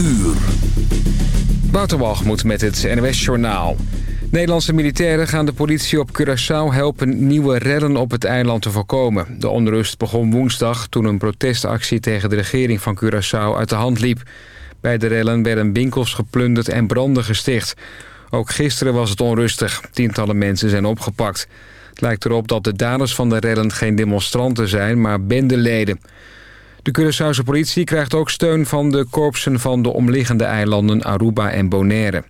uur. Wouter met het NWS Journaal. Nederlandse militairen gaan de politie op Curaçao helpen nieuwe redden op het eiland te voorkomen. De onrust begon woensdag toen een protestactie tegen de regering van Curaçao uit de hand liep. Bij de rellen werden winkels geplunderd en branden gesticht. Ook gisteren was het onrustig. Tientallen mensen zijn opgepakt. Het lijkt erop dat de daders van de rellen geen demonstranten zijn, maar bendeleden. De Curaçaose politie krijgt ook steun van de korpsen van de omliggende eilanden Aruba en Bonaire.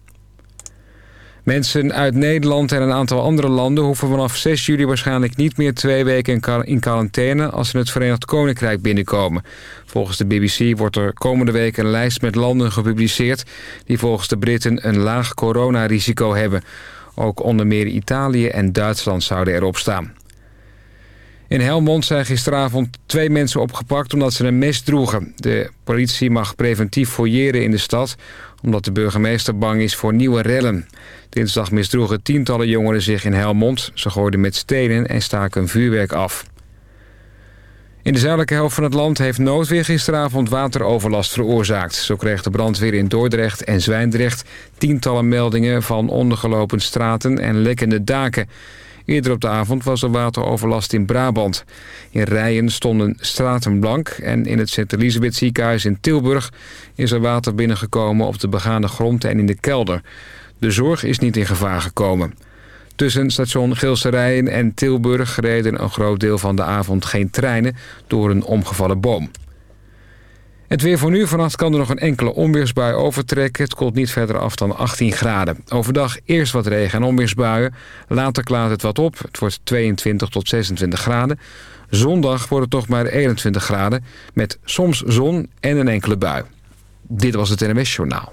Mensen uit Nederland en een aantal andere landen hoeven vanaf 6 juli waarschijnlijk niet meer twee weken in quarantaine als ze het Verenigd Koninkrijk binnenkomen. Volgens de BBC wordt er komende week een lijst met landen gepubliceerd die volgens de Britten een laag coronarisico hebben. Ook onder meer Italië en Duitsland zouden erop staan. In Helmond zijn gisteravond twee mensen opgepakt omdat ze een mes droegen. De politie mag preventief fouilleren in de stad... omdat de burgemeester bang is voor nieuwe rellen. Dinsdag misdroegen tientallen jongeren zich in Helmond. Ze gooiden met stenen en staken vuurwerk af. In de zuidelijke helft van het land heeft noodweer gisteravond wateroverlast veroorzaakt. Zo kreeg de brandweer in Dordrecht en Zwijndrecht tientallen meldingen van ondergelopen straten en lekkende daken. Eerder op de avond was er wateroverlast in Brabant. In Rijen stonden straten blank en in het Sint-Elisabeth ziekenhuis in Tilburg is er water binnengekomen op de begane grond en in de kelder. De zorg is niet in gevaar gekomen. Tussen station Rijen en Tilburg reden een groot deel van de avond geen treinen door een omgevallen boom. Het weer voor nu. Vannacht kan er nog een enkele onweersbui overtrekken. Het koelt niet verder af dan 18 graden. Overdag eerst wat regen en onweersbuien. Later klaart het wat op. Het wordt 22 tot 26 graden. Zondag wordt het toch maar 21 graden. Met soms zon en een enkele bui. Dit was het NMS Journaal.